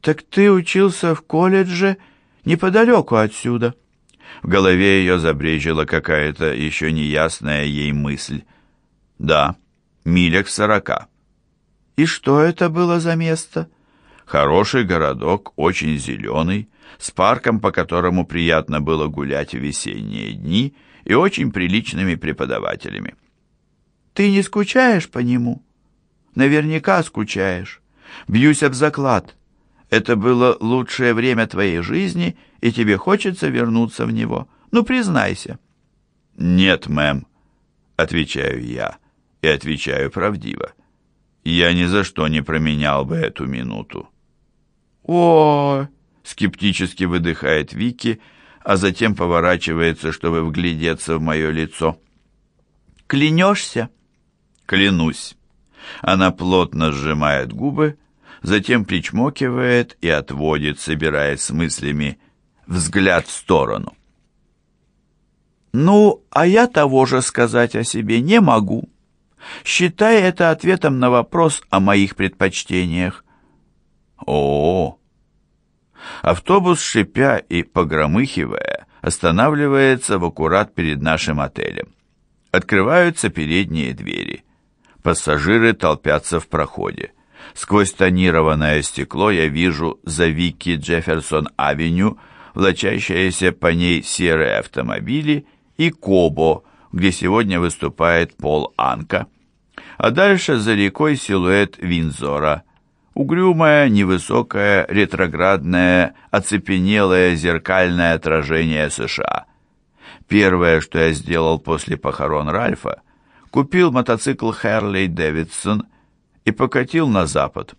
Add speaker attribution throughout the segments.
Speaker 1: «Так ты учился в колледже неподалеку отсюда?» В голове ее забрежила какая-то еще неясная ей мысль. «Да, милях сорока». «И что это было за место?» «Хороший городок, очень зеленый, с парком, по которому приятно было гулять в весенние дни, и очень приличными преподавателями». «Ты не скучаешь по нему?» «Наверняка скучаешь. Бьюсь об заклад. Это было лучшее время твоей жизни, и тебе хочется вернуться в него. Ну, признайся». «Нет, мэм», — отвечаю я, и отвечаю правдиво. «Я ни за что не променял бы эту минуту». «О!» — скептически выдыхает Вики, а затем поворачивается, чтобы вглядеться в мое лицо. «Клянешься?» «Клянусь». Она плотно сжимает губы, затем причмокивает и отводит, собираясь с мыслями, взгляд в сторону. «Ну, а я того же сказать о себе не могу. Считай это ответом на вопрос о моих предпочтениях». О, -о, -о. Автобус, шипя и погромыхивая, останавливается в аккурат перед нашим отелем. Открываются передние двери. Пассажиры толпятся в проходе. Сквозь тонированное стекло я вижу за Вики Джефферсон-авеню, влачащиеся по ней серые автомобили, и Кобо, где сегодня выступает Пол Анка. А дальше за рекой силуэт Винзора. Угрюмое, невысокое, ретроградное, оцепенелое зеркальное отражение США. Первое, что я сделал после похорон Ральфа, купил мотоцикл Херли Дэвидсон и покатил на запад.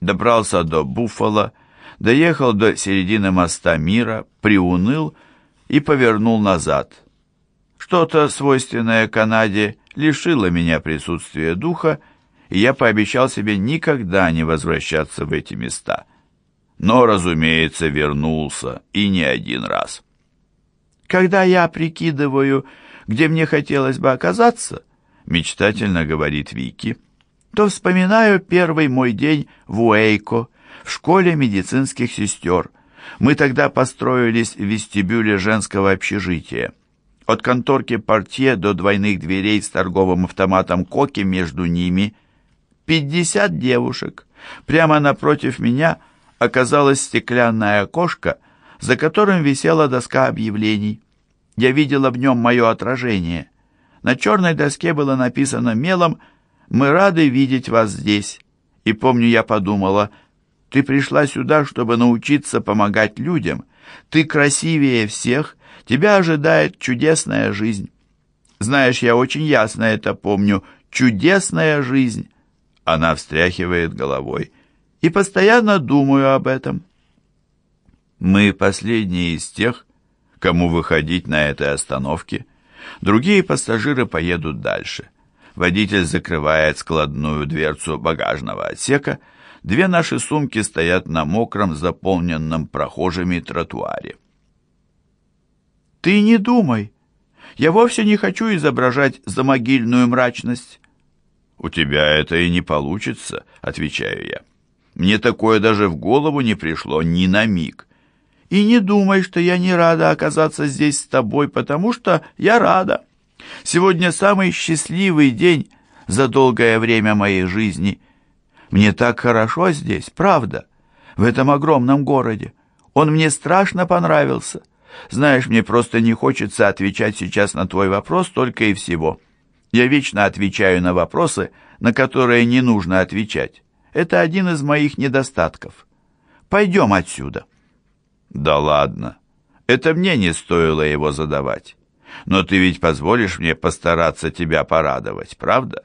Speaker 1: Добрался до Буффало, доехал до середины моста мира, приуныл и повернул назад. Что-то, свойственное Канаде, лишило меня присутствия духа, и я пообещал себе никогда не возвращаться в эти места. Но, разумеется, вернулся, и не один раз. Когда я прикидываю, где мне хотелось бы оказаться, мечтательно говорит Вики, то вспоминаю первый мой день в Уэйко, в школе медицинских сестер. Мы тогда построились в вестибюле женского общежития. От конторки портье до двойных дверей с торговым автоматом Коки между ними пятьдесят девушек. Прямо напротив меня оказалось стеклянное окошко, за которым висела доска объявлений. Я видела в нем мое отражение. На черной доске было написано мелом «Мы рады видеть вас здесь». И помню, я подумала, ты пришла сюда, чтобы научиться помогать людям. Ты красивее всех, тебя ожидает чудесная жизнь. Знаешь, я очень ясно это помню. Чудесная жизнь. Она встряхивает головой. И постоянно думаю об этом. Мы последние из тех, кому выходить на этой остановке. Другие пассажиры поедут дальше. Водитель закрывает складную дверцу багажного отсека. Две наши сумки стоят на мокром, заполненном прохожими тротуаре. «Ты не думай. Я вовсе не хочу изображать замогильную мрачность». «У тебя это и не получится», — отвечаю я. «Мне такое даже в голову не пришло ни на миг. И не думай, что я не рада оказаться здесь с тобой, потому что я рада. Сегодня самый счастливый день за долгое время моей жизни. Мне так хорошо здесь, правда, в этом огромном городе. Он мне страшно понравился. Знаешь, мне просто не хочется отвечать сейчас на твой вопрос только и всего. Я вечно отвечаю на вопросы, на которые не нужно отвечать. Это один из моих недостатков. Пойдем отсюда». «Да ладно. Это мне не стоило его задавать. Но ты ведь позволишь мне постараться тебя порадовать, правда?»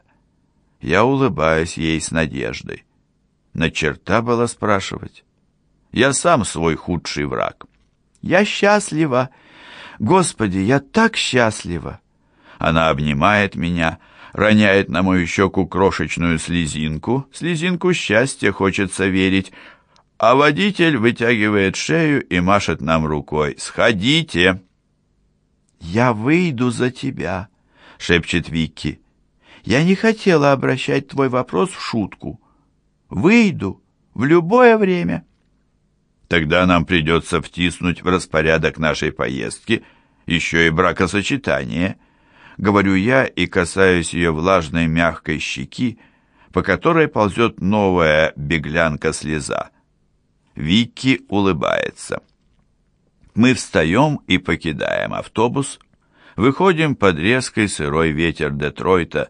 Speaker 1: Я улыбаюсь ей с надеждой. На черта было спрашивать. Я сам свой худший враг. Я счастлива. Господи, я так счастлива. Она обнимает меня, роняет на мою щеку крошечную слезинку. Слезинку счастья, хочется верить а водитель вытягивает шею и машет нам рукой. «Сходите!» «Я выйду за тебя», — шепчет Вики. «Я не хотела обращать твой вопрос в шутку. Выйду в любое время». Тогда нам придется втиснуть в распорядок нашей поездки еще и бракосочетание. Говорю я и касаюсь ее влажной мягкой щеки, по которой ползет новая беглянка-слеза. Вики улыбается. Мы встаем и покидаем автобус, выходим под резкий сырой ветер Детройта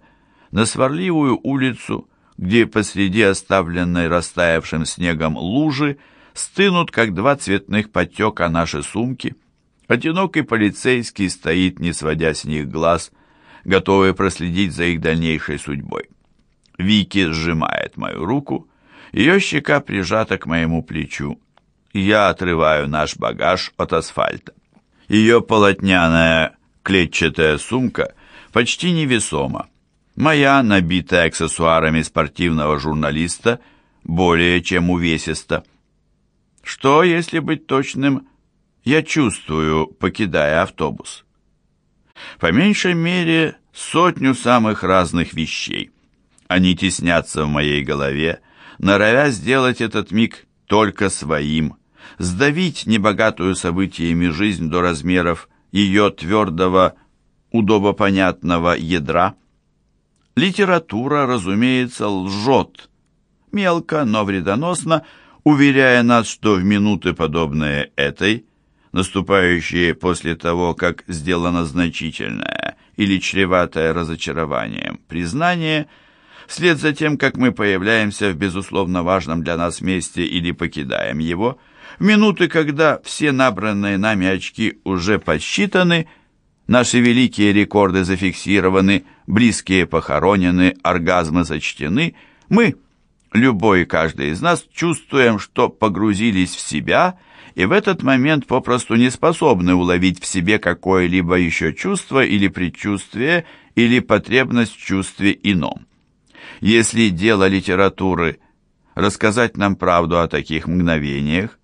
Speaker 1: на сварливую улицу, где посреди оставленной растаявшим снегом лужи стынут, как два цветных потека наши сумки. Одинокий полицейский стоит, не сводя с них глаз, готовый проследить за их дальнейшей судьбой. Вики сжимает мою руку, ее щека прижата к моему плечу. Я отрываю наш багаж от асфальта. Ее полотняная клетчатая сумка почти невесома. Моя, набитая аксессуарами спортивного журналиста, более чем увесиста. Что, если быть точным, я чувствую, покидая автобус? По меньшей мере сотню самых разных вещей. Они теснятся в моей голове, норовя сделать этот миг только своим, сдавить небогатую событиями жизнь до размеров ее твердого, удобопонятного ядра. Литература, разумеется, лжет, мелко, но вредоносно, уверяя нас, что в минуты, подобные этой, наступающие после того, как сделано значительное или чреватое разочарованием признание, вслед за тем, как мы появляемся в безусловно важном для нас месте или покидаем его, в минуты, когда все набранные нами очки уже подсчитаны, наши великие рекорды зафиксированы, близкие похоронены, оргазмы сочтены, мы – Любой и каждый из нас чувствуем, что погрузились в себя и в этот момент попросту не способны уловить в себе какое-либо еще чувство или предчувствие, или потребность в чувстве ином. Если дело литературы рассказать нам правду о таких мгновениях,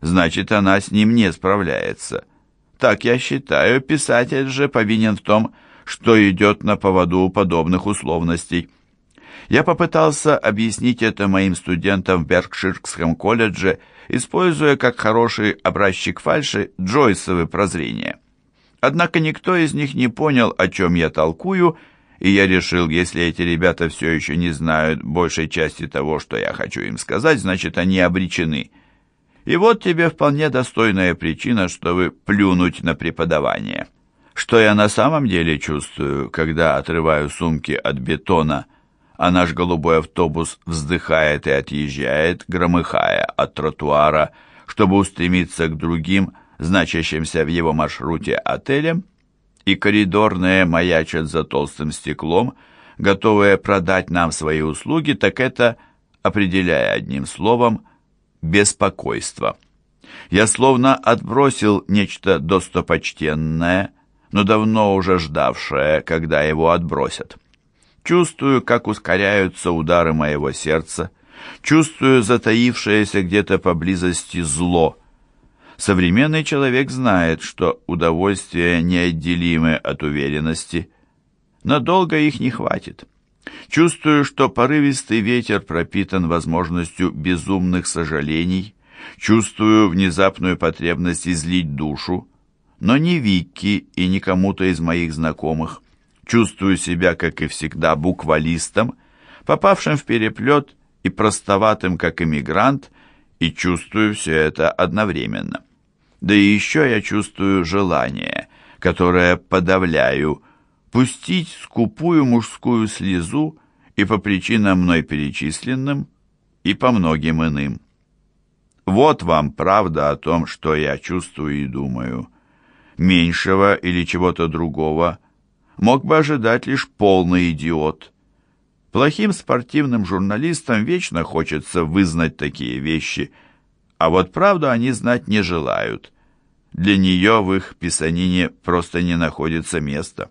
Speaker 1: значит, она с ним не справляется. Так я считаю, писатель же повинен в том, что идет на поводу подобных условностей. Я попытался объяснить это моим студентам в Беркширском колледже, используя как хороший образчик фальши Джойсовы прозрения. Однако никто из них не понял, о чем я толкую, и я решил, если эти ребята все еще не знают большей части того, что я хочу им сказать, значит, они обречены. И вот тебе вполне достойная причина, чтобы плюнуть на преподавание. Что я на самом деле чувствую, когда отрываю сумки от бетона – а наш голубой автобус вздыхает и отъезжает, громыхая от тротуара, чтобы устремиться к другим, значащимся в его маршруте отелям, и коридорные маячат за толстым стеклом, готовые продать нам свои услуги, так это, определяя одним словом, беспокойство. Я словно отбросил нечто достопочтенное, но давно уже ждавшее, когда его отбросят. Чувствую, как ускоряются удары моего сердца, чувствую затаившееся где-то поблизости зло. Современный человек знает, что удовольствия неотделимы от уверенности. Надолго их не хватит. Чувствую, что порывистый ветер пропитан возможностью безумных сожалений. Чувствую внезапную потребность излить душу, но не Вики и не кому-то из моих знакомых. Чувствую себя, как и всегда, буквалистом, попавшим в переплет и простоватым, как иммигрант, и чувствую все это одновременно. Да и еще я чувствую желание, которое подавляю, пустить скупую мужскую слезу и по причинам мной перечисленным, и по многим иным. Вот вам правда о том, что я чувствую и думаю. Меньшего или чего-то другого – мог бы ожидать лишь полный идиот. Плохим спортивным журналистам вечно хочется вызнать такие вещи, а вот правду они знать не желают. Для нее в их писанине просто не находится места.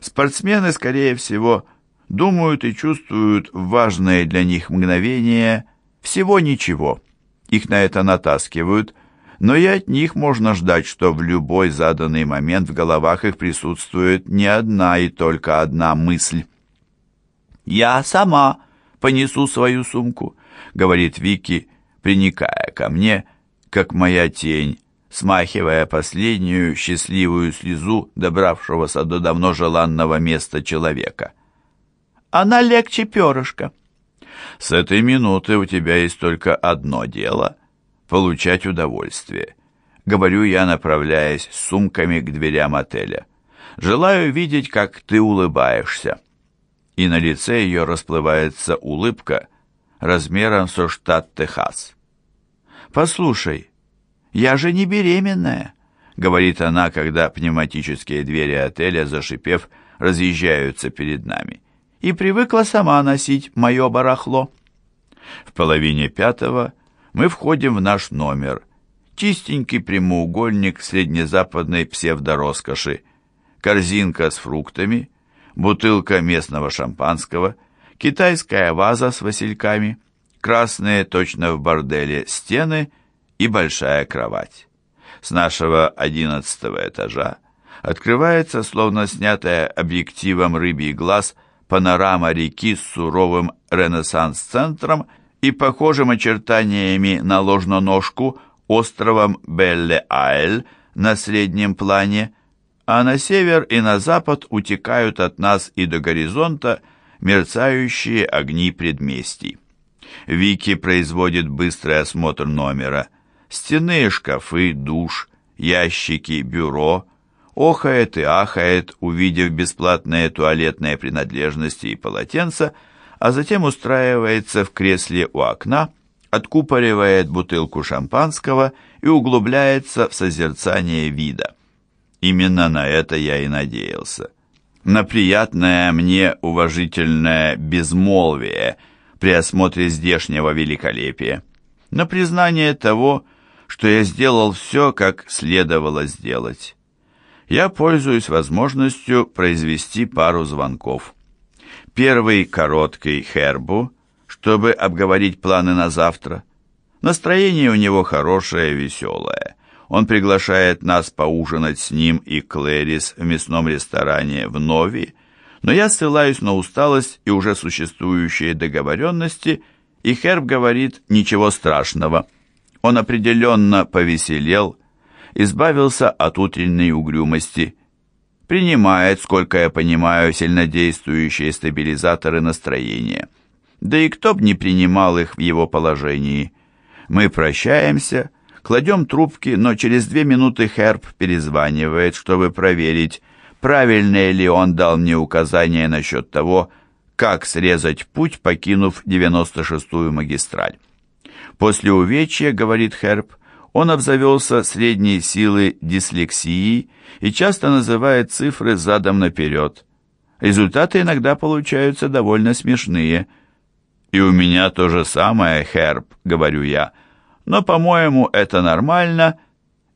Speaker 1: Спортсмены, скорее всего, думают и чувствуют важные для них мгновения всего ничего. Их на это натаскивают – но и от них можно ждать, что в любой заданный момент в головах их присутствует не одна и только одна мысль. «Я сама понесу свою сумку», — говорит Вики, приникая ко мне, как моя тень, смахивая последнюю счастливую слезу добравшегося до давно желанного места человека.
Speaker 2: «Она легче перышка».
Speaker 1: «С этой минуты у тебя есть только одно дело — получать удовольствие», — говорю я, направляясь с сумками к дверям отеля. «Желаю видеть, как ты улыбаешься». И на лице ее расплывается улыбка размером со штат Техас.
Speaker 2: «Послушай, я же не беременная», — говорит она, когда пневматические двери отеля, зашипев, разъезжаются перед нами, и привыкла сама носить мое барахло.
Speaker 1: В половине пятого мы входим в наш номер. Чистенький прямоугольник среднезападной псевдороскоши, корзинка с фруктами, бутылка местного шампанского, китайская ваза с васильками, красные, точно в борделе, стены и большая кровать. С нашего одиннадцатого этажа открывается, словно снятая объективом рыбий глаз, панорама реки с суровым ренессанс-центром и похожим очертаниями на ложноножку островом Белле-Айль на среднем плане, а на север и на запад утекают от нас и до горизонта мерцающие огни предместий. Вики производит быстрый осмотр номера. Стены, шкафы, душ, ящики, бюро. Охает и ахает, увидев бесплатные туалетные принадлежности и полотенца, а затем устраивается в кресле у окна, откупоривает бутылку шампанского и углубляется в созерцание вида. Именно на это я и надеялся. На приятное мне уважительное безмолвие – при осмотре здешнего великолепия, на признание того, что я сделал все, как следовало сделать. Я пользуюсь возможностью произвести пару звонков. Первый короткий Хербу, чтобы обговорить планы на завтра. Настроение у него хорошее, веселое. Он приглашает нас поужинать с ним и Клэрис в мясном ресторане в Нови, но я ссылаюсь на усталость и уже существующие договоренности, и Херб говорит «ничего страшного». Он определенно повеселел, избавился от утренней угрюмости, принимает, сколько я понимаю, сильнодействующие стабилизаторы настроения. Да и кто б не принимал их в его положении. Мы прощаемся, кладем трубки, но через две минуты Херб перезванивает, чтобы проверить, правильное ли он дал мне указания насчет того, как срезать путь, покинув 96-ю магистраль. После увечья, говорит Херб, он обзавелся средней силы дислексии и часто называет цифры задом наперед. Результаты иногда получаются довольно смешные. «И у меня то же самое, Херб», — говорю я. «Но, по-моему, это нормально».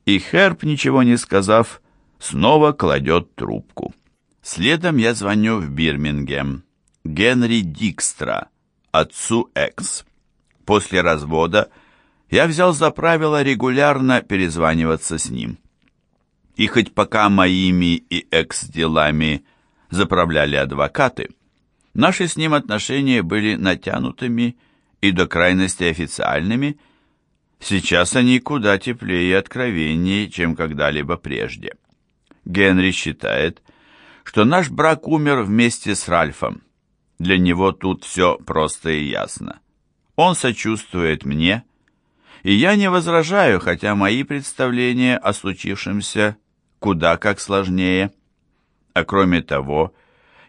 Speaker 1: И Херб, ничего не сказав, снова кладет трубку. Следом я звоню в Бирмингем. Генри Дикстра, отцу Экс. После развода я взял за правило регулярно перезваниваться с ним. И хоть пока моими и экс-делами заправляли адвокаты, наши с ним отношения были натянутыми и до крайности официальными, сейчас они куда теплее и откровеннее, чем когда-либо прежде. Генри считает, что наш брак умер вместе с Ральфом. Для него тут все просто и ясно. Он сочувствует мне, и я не возражаю, хотя мои представления о случившемся куда как сложнее. А кроме того,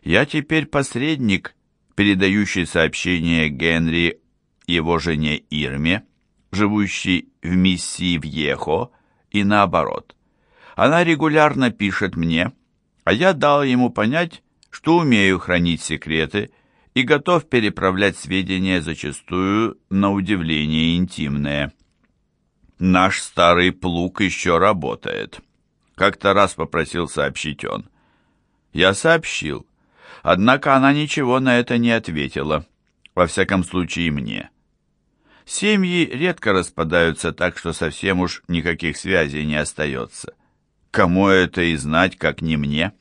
Speaker 1: я теперь посредник, передающий сообщение Генри его жене Ирме, живущей в миссии в Ехо, и наоборот. Она регулярно пишет мне, а я дал ему понять, что умею хранить секреты и готов переправлять сведения зачастую на удивление интимные. Наш старый плуг еще работает. Как-то раз попросил сообщить он. Я сообщил, однако она ничего на это не ответила, во всяком случае мне. Семьи редко распадаются так, что совсем уж никаких связей не остается. Кому это и знать, как не мне?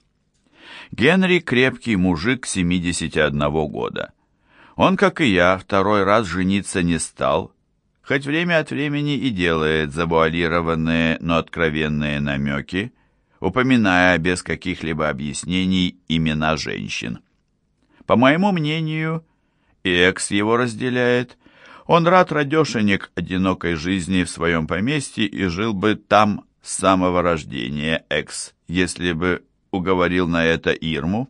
Speaker 1: Генри крепкий мужик 71 года. Он, как и я, второй раз жениться не стал,
Speaker 2: хоть время от времени и делает завуалированные, но откровенные намеки, упоминая без каких-либо объяснений имена женщин. По моему мнению, и экс его разделяет, он рад радешенек одинокой жизни в своем поместье и жил бы там с самого рождения экс, если бы уговорил на это Ирму.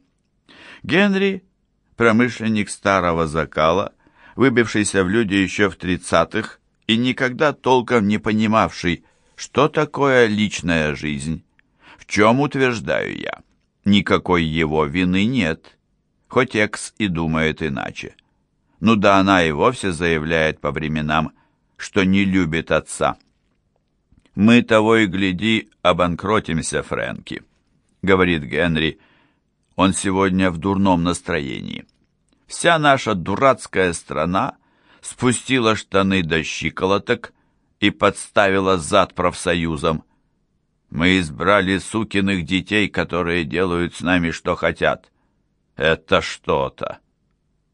Speaker 2: Генри, промышленник старого закала, выбившийся в люди еще в тридцатых и никогда толком не понимавший, что такое личная жизнь. В чем утверждаю я? Никакой его вины нет, хоть Экс и думает иначе. Ну да она и вовсе заявляет по временам, что не любит отца. «Мы того и гляди, обанкротимся, Фрэнки», — говорит Генри. Он сегодня в дурном настроении. Вся наша дурацкая страна спустила штаны до щиколоток и подставила зад профсоюзам. Мы избрали сукиных детей, которые делают с нами что хотят. Это что-то.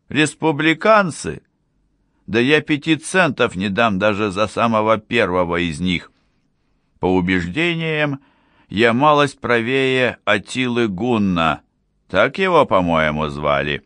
Speaker 2: Республиканцы? Да я пяти центов не дам даже за самого первого из них. По убеждениям, я малость правее Атилы Гунна, так его, по-моему, звали.